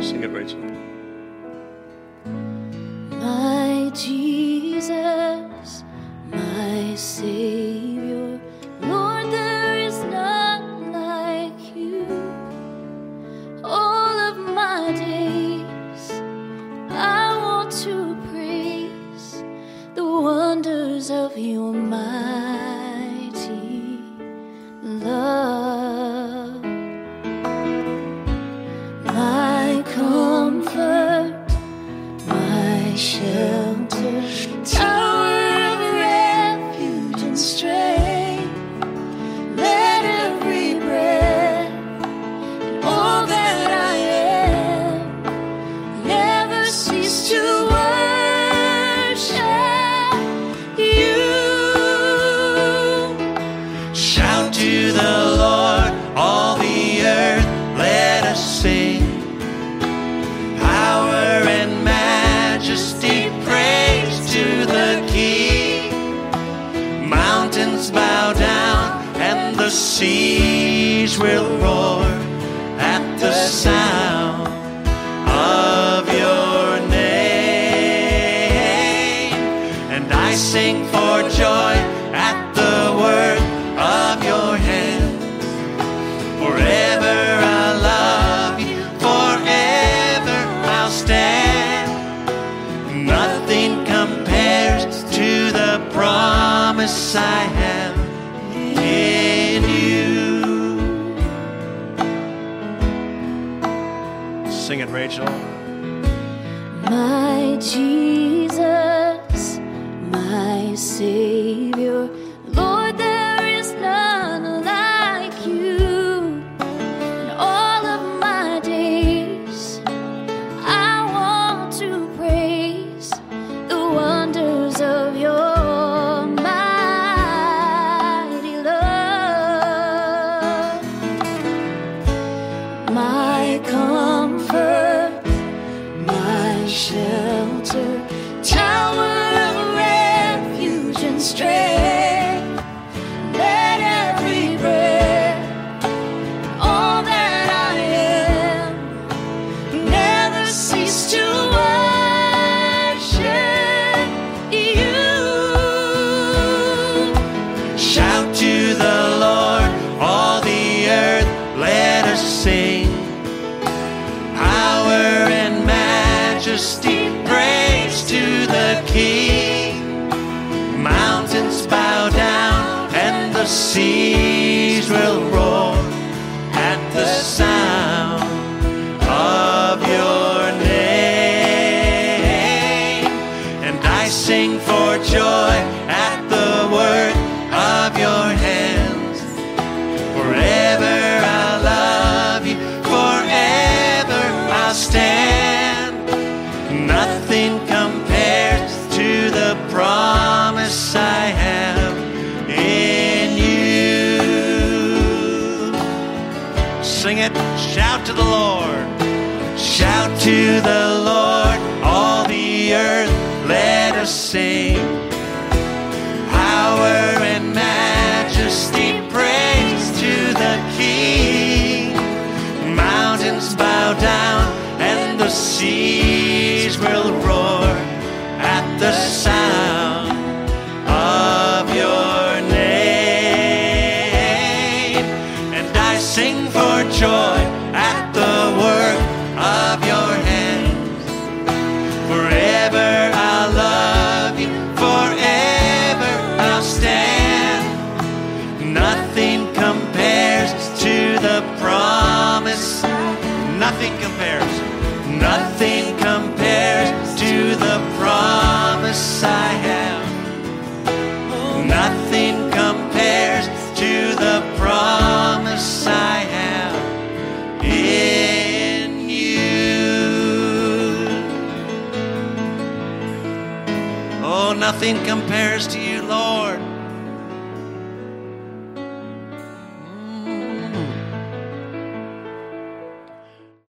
Sing it, Rachel. My Jesus, 是。Will roar at the sound of your name. And I sing for joy at the word of your hand. Forever I love you, forever I'll stand. Nothing compares to the promise I have Rachel. My Jesus, my majesty, praise to the King. Mountains bow down and the seas will roar at the sound of your name. And I sing for joy It, shout to the Lord. Shout to the Lord, all the earth, let us sing. Power and majesty, praise to the King. Mountains bow down and the seas will roar at the sound nothing compares to you, Lord.